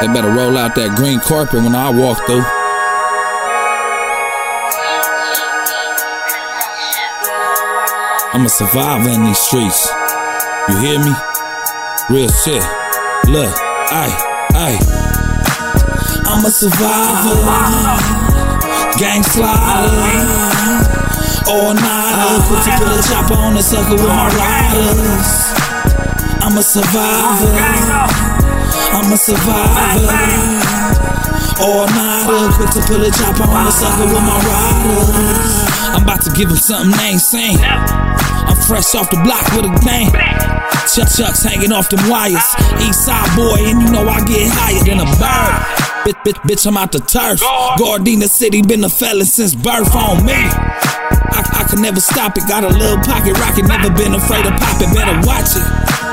They better roll out that green carpet when I walk through. I'm a survivor in these streets. You hear me? Real shit. Look, I, I. I'm a survivor. Gang slider. All nighter. Put put a chopper on the sucker with my riders. I'm a survivor. I'm a survivor. All nighter. quick to pull a chopper on the sucker with my rider. I'm about to give him something they ain't seen. I'm fresh off the block with a bang. Chuck Chucks hanging off them wires. East side boy, and you know I get higher than a bird. Bitch, bitch, bitch, I'm out the turf. Gardena City been a felon since birth on me. I, I can never stop it. Got a little pocket rocket, never been afraid to pop it. Better watch it.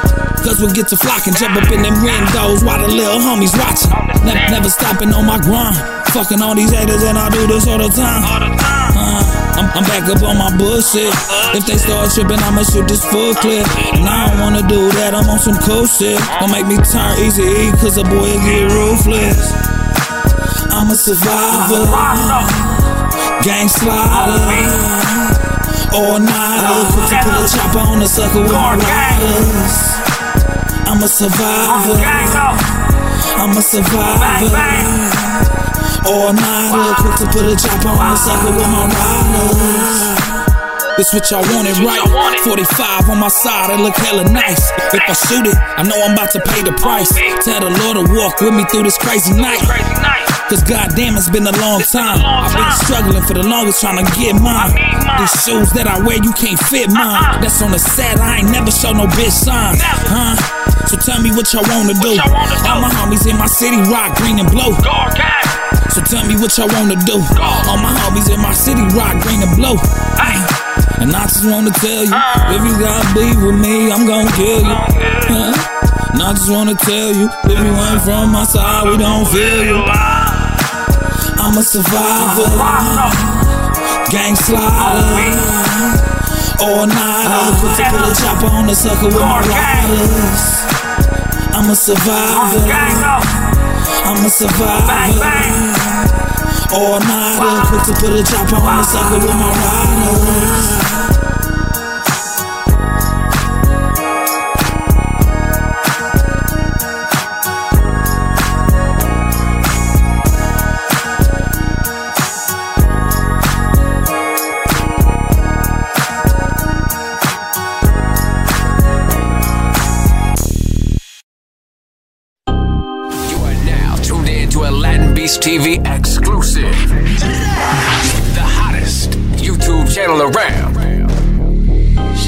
Cause we get to flocking, jump up in them windows while the little homies watching. Never, never stopping on my grind. Fucking all these haters, and I do this all the time. Uh, I'm, I'm back up on my bullshit. If they start tripping, I'ma shoot this full clip. And I don't wanna do that, I'm on some cool shit. Don't make me turn easy cause a boy get ruthless. I'm a survivor, gang slider. All to put a chopper on the sucker with my riders. I'm a survivor. I'm a survivor. All nighter, quick to put a chopper on the sucker with my riders. This what y'all wanted, right? 45 on my side, it look hella nice. If I shoot it, I know I'm about to pay the price. Tell the Lord to walk with me through this crazy night. Cause goddamn, it's been a long time. I've been struggling for the longest trying to get mine. These shoes that I wear, you can't fit mine. That's on the set, I ain't never show no bitch signs. Huh? So tell me what y'all wanna do. All my homies in my city rock green and blue. So tell me what y'all wanna do. All my homies in my city rock green and blue. And I just wanna tell you, uh. if you gotta be with me, I'm gonna kill you. Huh? And I just wanna tell you, if you ain't from my side, we don't feel you. I'm a survivor, gang slider. Oh, All nighter, put to put a chopper on the sucker with my riders. I'm a survivor. I'm a survivor. All nighter, quick to put a chopper on the sucker with my riders. Beast TV exclusive. The hottest YouTube channel around.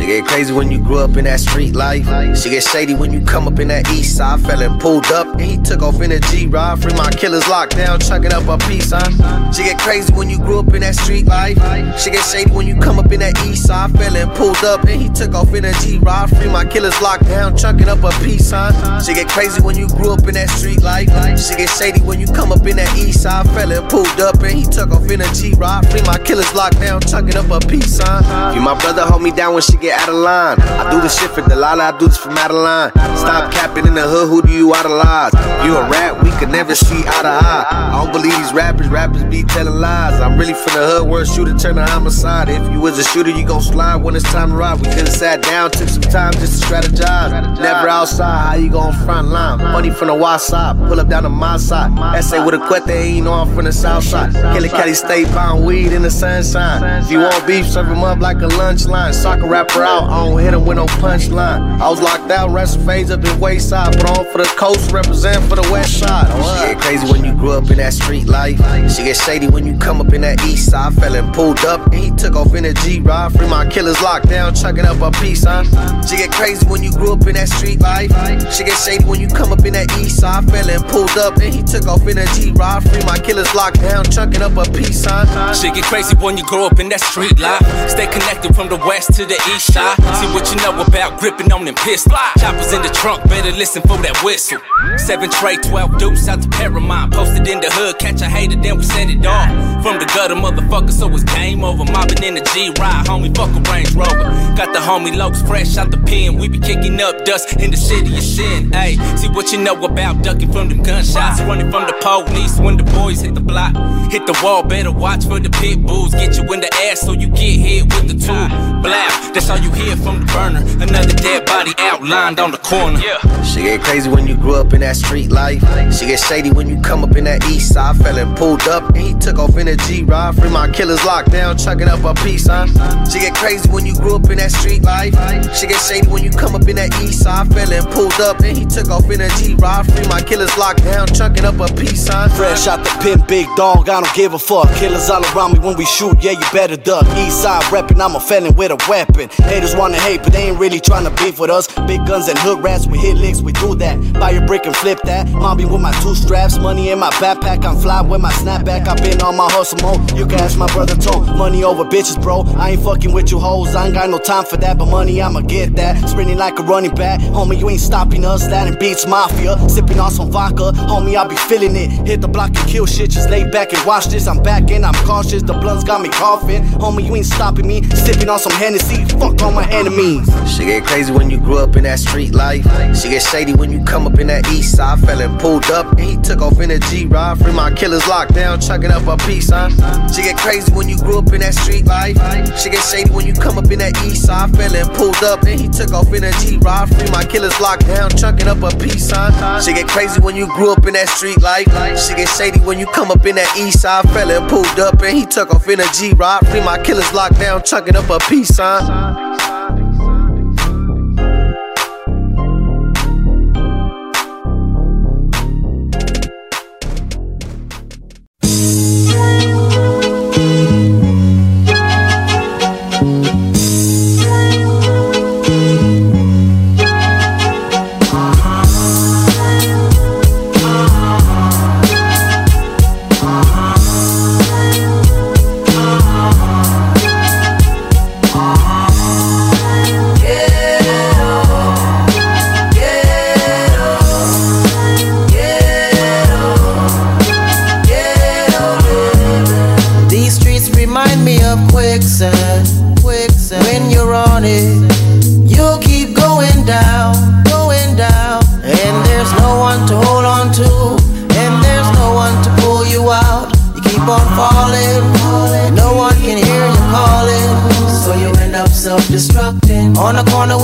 She get crazy when you grew up in that street life. She get shady when you come up in that east side. Fell and pulled up, and he took off in a G ride. Free my killers locked down, chucking up a piece, huh? She get crazy when you grew up in that street life. She get shady when you come up in that east side. Fell and pulled up, and he took off in a G ride. Free my killers locked down, chucking up a piece, huh? She get crazy when you grew up in that street life. She get shady when you come up in that east side. Fell and pulled up, and he took off in a G ride. Free my killers locked down, chucking up a piece, huh? You my brother, hold me down when she get out of line. I do this shit for Delilah, I do this for Madeline. Stop capping in the hood, who do you idolize? You a rap, we could never see eye to eye. I don't believe these rappers, rappers be telling lies. I'm really from the hood, where a shooter turn to homicide. If you was a shooter, you gon' slide when it's time to ride. We could've sat down, took some time just to strategize. Never outside, how you gon' front line? Money from the west side, pull up down to my side. Essay with a quet, they ain't know I'm from the south side. Kelly Kelly stay pound weed in the sunshine. If you want beef, serve 'em up like a lunch line. Soccer rapper out, I don't hit him with no punchline. I was locked out, wrestling phase up in waist side. Put on for the coast, represent for the west side. She get crazy when you grew up in that street life. She get shady when you come up in that east side. Fell and pulled up, and he took off in a G ride. Free my killers locked down, chucking up a piece, huh? She get crazy when you grew up in that street life. She get shady when you come up in that east side. Fell and pulled up, and he took off in a G ride. Free my killers locked down, chucking up a piece, huh? Shit get crazy when you grow up in that street life. Stay connected from the west to the east. Star. See what you know about gripping on them pistols. Choppers in the trunk, better listen for that whistle. Seven tray, 12 deuce out to Paramount. Posted in the hood, catch a hater, then we set it off. From the gutter, motherfucker, so it's game over. Mobbing in the G ride, homie, fuck a Range Rover. Got the homie Lokes fresh out the pen. We be kicking up dust in the city of sin. Ayy, see what you know about ducking from them gunshots. Running from the police when the boys hit the block. Hit the wall, better watch for the pit bulls. Get you in the ass so you get hit with the tool. Blast, that's all you hear from the burner. Another dead body outlined on the corner. Yeah. She get crazy when you grew up in that street life. She get shady when you come up in that east side. Fell and pulled up, and he took off in a G ride. Free my killers locked down, chucking up a piece, huh? She get crazy when you grew up in that street life. She get shady when you come up in that east side. Fell and pulled up, and he took off in a G ride. Free my killers locked down, chucking up a piece, huh? Fresh out the pin, big dog, I don't give a fuck. Killers all around me when we shoot, yeah, you better duck. East side reppin', I'm a felon with a weapon. Haters wanna hate, but they ain't really tryna beef with us. Big guns and hood rats, we hit licks, we do that. Buy a brick and flip that. Mommy with my two straps, money in my backpack. I'm fly with my snapback. i been on my hustle mode. You can ask my brother Tone. Money over bitches, bro. I ain't fucking with you hoes. I ain't got no time for that, but money I'ma get that. Sprinting like a running back, homie. You ain't stopping us. Latin beats mafia, sipping on some vodka, homie. I be feeling it. Hit the block and kill shit. Just lay back and watch this. I'm back and I'm cautious. The blunts got me coughing, homie. You ain't stopping me. Sipping on some Hennessy. Fuck all my enemies. She get crazy when you grew up in that street life. She get shady when you come up in that east side. Fell and pulled up, and he took off in a G ride. Free my killers locked down, chucking up a piece, huh? She get crazy when you grew up in that street life. She get shady when you come up in that east side. Fell and pulled up, and he took off in a G ride. Free my killers locked down, chucking up a piece, huh? She get crazy when you grew up in that street life. She get shady when you come up in that east side. Fell and pulled up, and he took off in a G ride. Free my killers locked down, chucking up a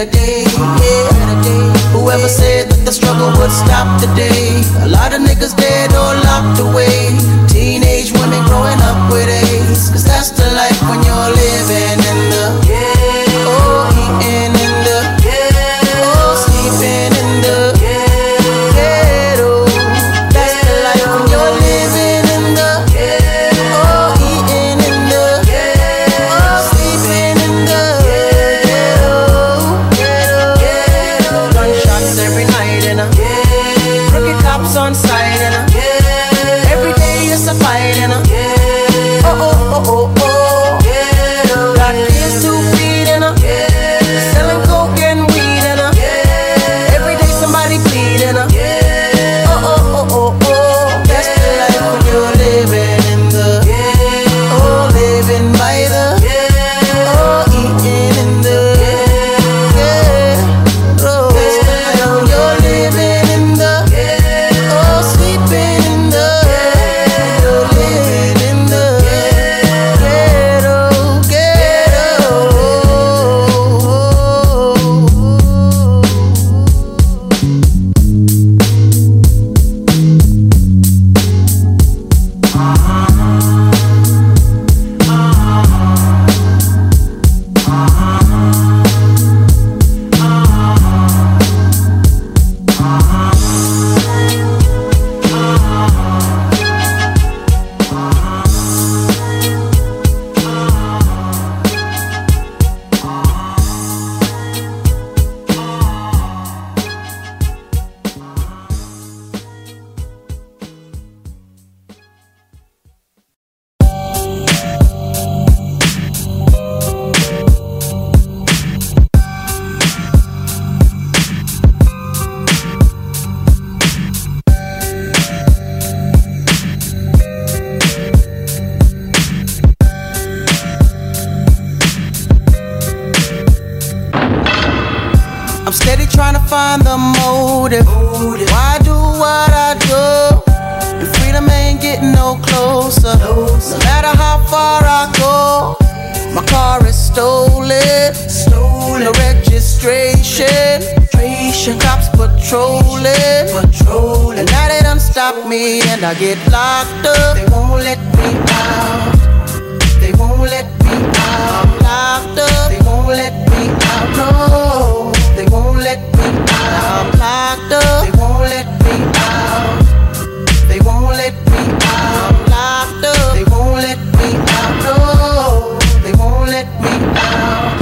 side and No matter how far I go, my car is stolen. Stolen. No registration. Cops patrolling. Patrolling. And now they done stop me and I get locked up. They won't let me out. They won't let me out. I'm locked up. They won't let me out. No. They won't let me out. I'm locked up. They won't let me out. They won't let me out. Locked up. They won't let me out. No. They won't let me out.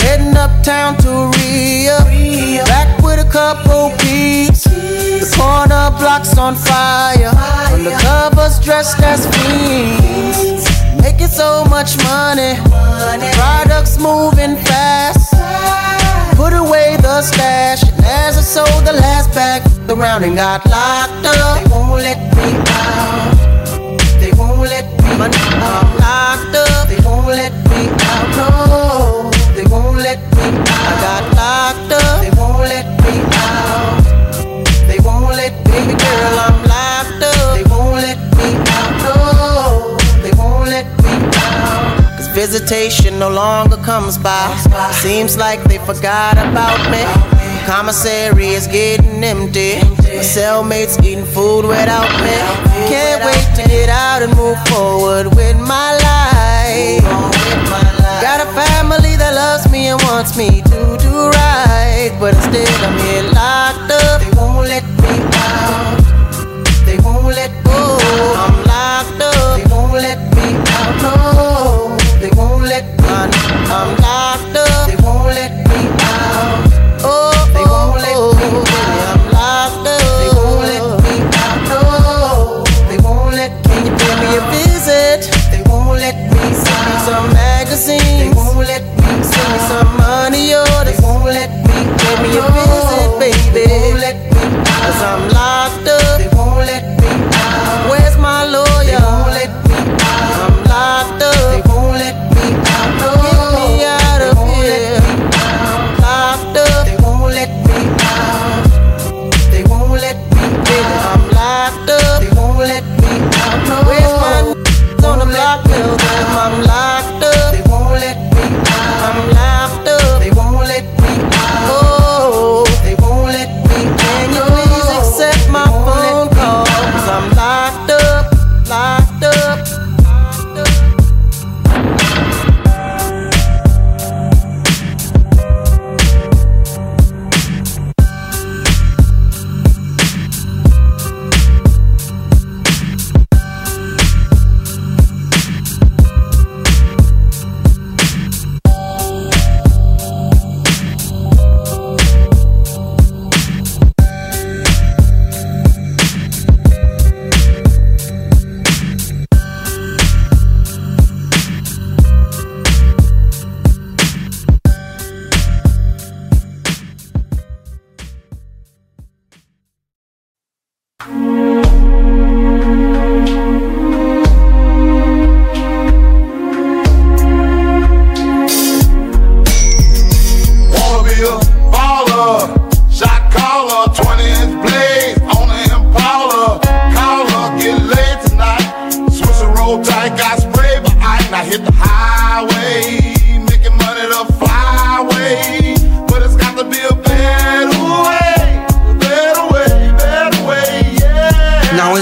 Heading uptown to Rio. Back with a couple peeps. The corner blocks on fire. Undercovers dressed as fiends. Making so much money. Products moving fast. Put away the stash. And as I sold the last bag around and got locked up, they won't let me out. They won't let me out. I'm locked up. They won't let me out. No, they won't let me out. I got locked up. They won't let me out. They won't let me, girl. I'm locked up. They won't let me out. No, they won't let me out. Cause visitation no longer comes by. Seems like they forgot about me. Commissary is getting empty. My cellmates eating food without me. Can't wait to get out and move forward with my life. Got a family that loves me and wants me I hit the highway,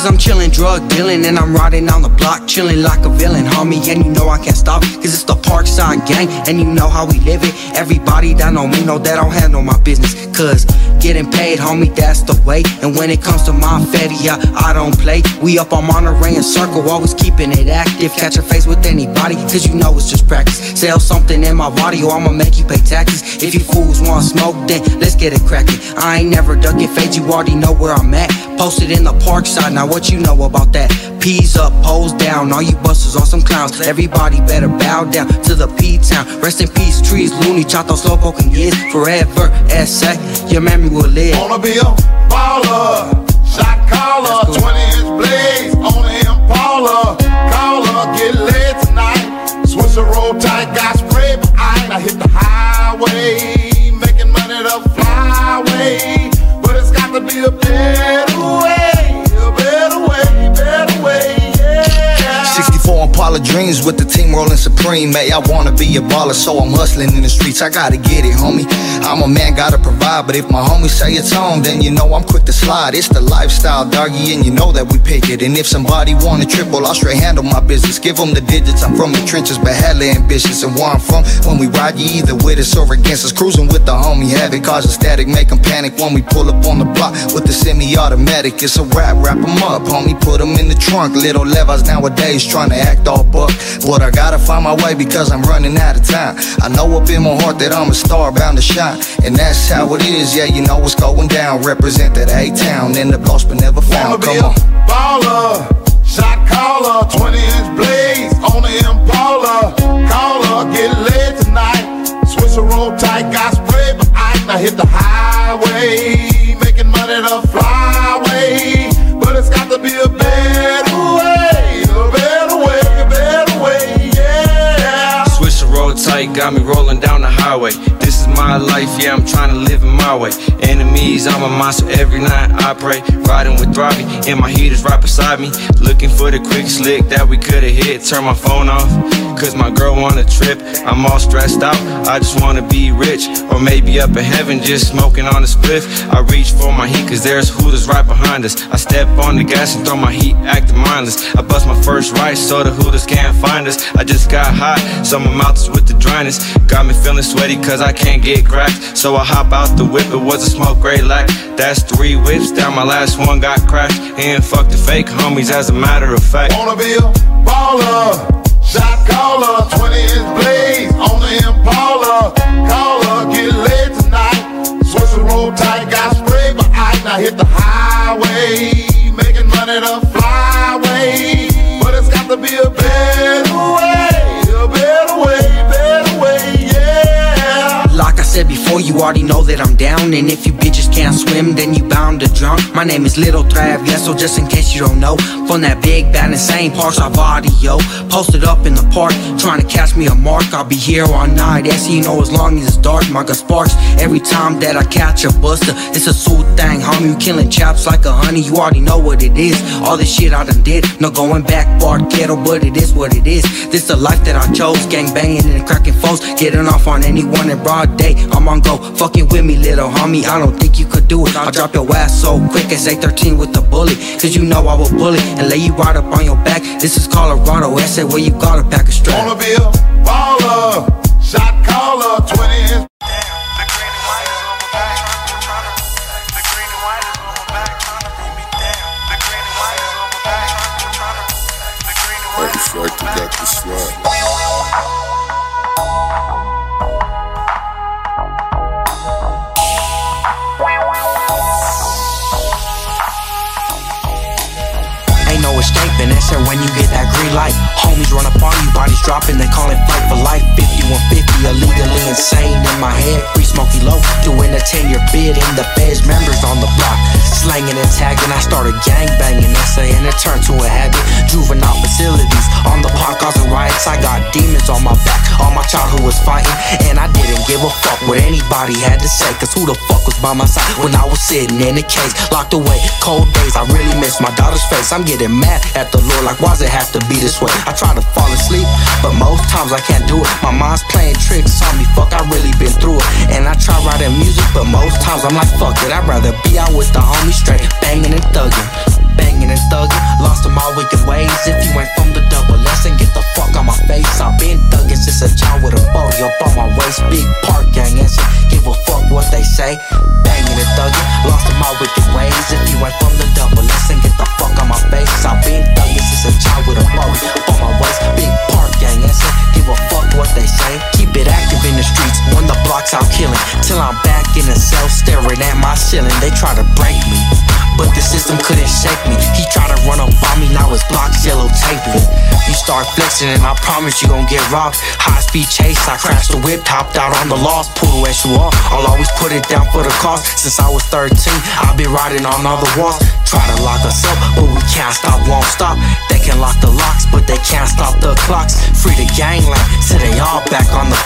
as I'm chillin', drug dealing, and I'm riding on the block, chillin' like a villain, homie. And you know I can't stop, cause it's the Parkside gang, and you know how we live it. Everybody that know me know that I don't handle my business, cause getting paid, homie, that's the way. And when it comes to my fetty, I, I don't play. We up on Monterey and Circle, always keeping it active. Catch a face with anybody, cause you know it's just practice. Sell something in my body, or I'ma make you pay taxes. If you fools want smoke, then let's get it crackin'. I ain't never ducking fade, you already know where I'm at. Posted in the park side, now what you know about that? P's up, hoes down, all you busters are some clowns. Everybody better bow down to the P town. Rest in peace, trees, loony, chatos, loco, can years forever. SA, your memory will live. Wanna be a baller, shot caller, 20 inch blades on the Impala. Caller, get laid tonight. Switch a roll tight, got spray ice. I hit the highway, of dreams with the team rolling supreme. May I wanna be a baller, so I'm hustling in the streets. I gotta get it, homie. I'm a man, gotta provide. But if my homies say it's on, then you know I'm quick to slide. It's the lifestyle, doggy, and you know that we pick it. And if somebody wanna triple, I'll straight handle my business. Give them the digits. I'm from the trenches, but hella ambitious. And where I'm from, when we ride, you either with us or against us. Cruising with the homie, have it cause a static, make them panic when we pull up on the block with the semi-automatic. It's a rap, wrap them up, homie. Put them in the trunk. Little levers nowadays trying to act all But I gotta find my way because I'm running out of time. I know up in my heart that I'm a star bound to shine. And that's how it is, yeah, you know what's going down. Represent that A-Town in the lost but never found. Come on. Baller, shot caller, 20 inch blades on the Impala. Caller, get laid tonight. Switch a roll tight, got spray, but I I hit the highway. Making money the flyway. But it's got to be a better road got me rolling down the highway. Is my life, yeah, I'm trying to live in my way. Enemies, I'm a monster every night I pray. Riding with Robbie, and my heat is right beside me. Looking for the quick slick that we could've hit. Turn my phone off, cause my girl on a trip. I'm all stressed out, I just wanna be rich. Or maybe up in heaven, just smoking on a spliff. I reach for my heat, cause there's hooters right behind us. I step on the gas and throw my heat, acting mindless. I bust my first right, so the hooters can't find us. I just got hot, so my mouth is with the dryness. Got me feeling sweaty, cause I can't get cracked. So I hop out the whip, it was a smoke gray lack. That's three whips down, my last one got crashed. And fuck the fake homies, as a matter of fact. Wanna be a baller, shot caller, before, you already know that I'm down. And if you bitches can't swim, then you bound to drown. My name is Little Trav, yeah, so just in case you don't know. From that big, bad, insane parks of audio. Posted up in the park, trying to catch me a mark. I'll be here all night, as you know, as long as it's dark. My gun sparks every time that I catch a buster. It's a sweet thing, homie. You killing chaps like a honey, you already know what it is. All this shit I done did, no going back, bar ghetto, but it is what it is. This the life that I chose, gang banging and cracking foes, getting off on anyone in broad day. I'm on go, fucking with me, little homie. I don't think you could do it. I'll drop your ass so quick as A13 with a bullet. Cause you know I will bullet and lay you right up on your back. This is Colorado, SA where you got a pack a strap. Wanna be a baller, shot caller, 20 inch. Artifact got the slap. Escaping, that's when you get that green light. Homies run up on you, bodies dropping, they call it fight for life. 5150, illegally insane in my head. Free Smoky Low, doing a 10 year bid in the feds, members on the block. Slanging and tagging, I started gang banging, essay, and it turned to a habit. Juvenile facilities, on the park causing riots. I got demons on my back, all my childhood was fighting, and I didn't give a fuck what anybody had to say. Cause who the fuck was by my side when I was sitting in a cage, locked away? Cold days, I really miss my daughter's face. I'm getting mad at the Lord, like, why's it have to be this way? I try to fall asleep, but most times I can't do it. My mind's playing tricks on me, fuck, I really been through it. And I try writing music, but most times I'm like, fuck it, I'd rather be out with the homies straight, banging and thugging. Banging and thugging, lost in my wicked ways. If you ain't from the double lesson, get the fuck on my face. I've been thugging since a child with a body up on my waist. Big in the cell staring at my ceiling. They try to break me. But the system couldn't shake me. He tried to run up on me, now his blocks yellow taping. You start flexing and I promise you gon' get robbed. High speed chase, I crashed the whip, topped out on the lost, pull the SUR. I'll always put it down for the cost. Since I was 13, I've been riding on other walls. Try to lock us up, but we can't stop, won't stop. They can lock the locks, but they can't stop the clocks. Free the gangland, so they all back the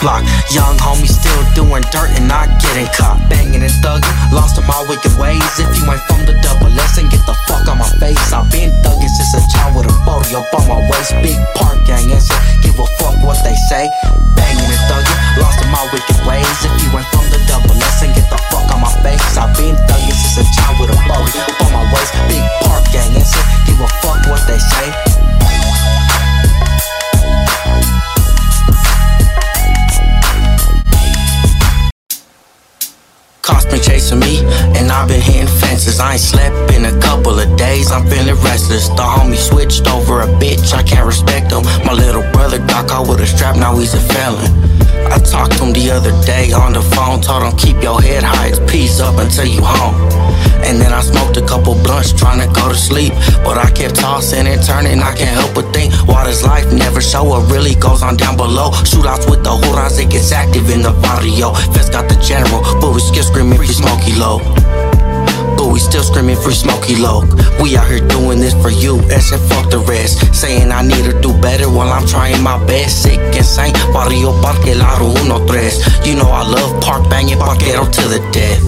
Young homie still doing dirt and not getting caught. Banging and thugging, lost in my wicked ways. If you ain't from the double S, and get the fuck on my face. I've been thugging since a child with a 40 up on my waist. Big park gang and shit, give a fuck what they say. Banging and thugging, lost in my wicked ways. If you ain't from the double S, and get the fuck on my face. I've been thugging since a child with a 40 up on my waist. Big park gang and shit, give a fuck what they say. Cops been chasing me, and I've been hitting fences. I ain't slept in a couple of days, I'm feeling restless. The homie switched over a bitch, I can't respect him. My little brother got caught with a strap, now he's a felon. I talked to him the other day on the phone, told him keep your head high, it's peace up until you home. And then I smoked a couple blunts trying to go to sleep. But I kept tossing and turning, I can't help but think what is life never show what really goes on down below. Shootouts with the it gets active in the barrio. Feds got the general, but we still screaming free smoky low. We still screaming free smoky low. We out here doing this for you, and said fuck the rest. Saying I need to do better while I'm trying my best. Sick and sane, barrio parque laro uno tres. You know I love park banging parquero to the death.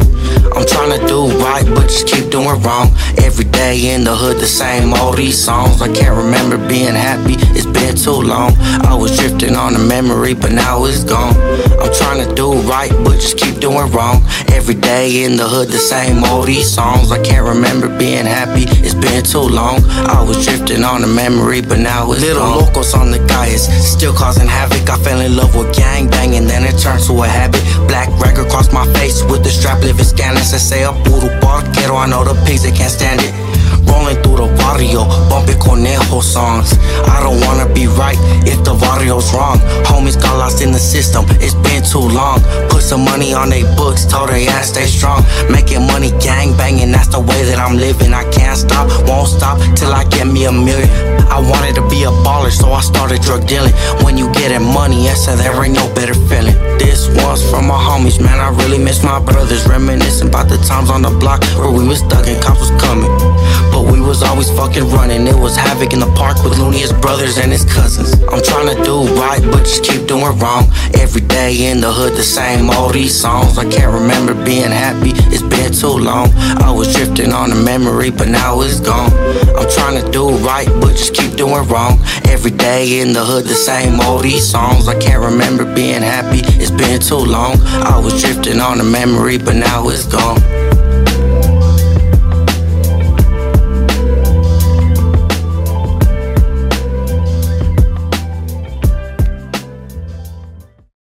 I'm trying to do right, but just keep doing wrong. Every day in the hood, the same all these songs. I can't remember being happy, it's been too long. I was drifting on a memory, but now it's gone. I'm trying to do right, but just keep doing wrong. Every day in the hood, the same all these songs. I can't remember being happy, it's been too long. I was drifting on a memory, but now it's Little gone. locos on the guys, still causing havoc. I fell in love with gang banging, then it turned to a habit. Black record across my face with the strap living scanning. Se sea puro parquero, I know the pigs, they can't stand it. Rolling through the barrio, bumping conejo songs. I don't wanna be right if the barrio's wrong. Homies got lost in the system, it's been too long. Put some money on they books, told they ass stay strong. Making money, gang banging, that's the way that I'm living. I can't stop, won't stop till I get me a million. I wanted to be a baller, so I started drug dealing. When you getting money, yes, sir, there ain't no better feeling. This one's from my homies, man. I really miss my brothers. Reminiscing about the times on the block where we was stuck and cops was coming. Was always fucking running. It was havoc in the park with Looney's brothers and his cousins. I'm trying to do right, but just keep doing wrong. Every day in the hood, the same all these songs. I can't remember being happy. It's been too long. I was drifting on a memory, but now it's gone. I'm trying to do right, but just keep doing wrong. Every day in the hood, the same all these songs. I can't remember being happy. It's been too long. I was drifting on a memory, but now it's gone.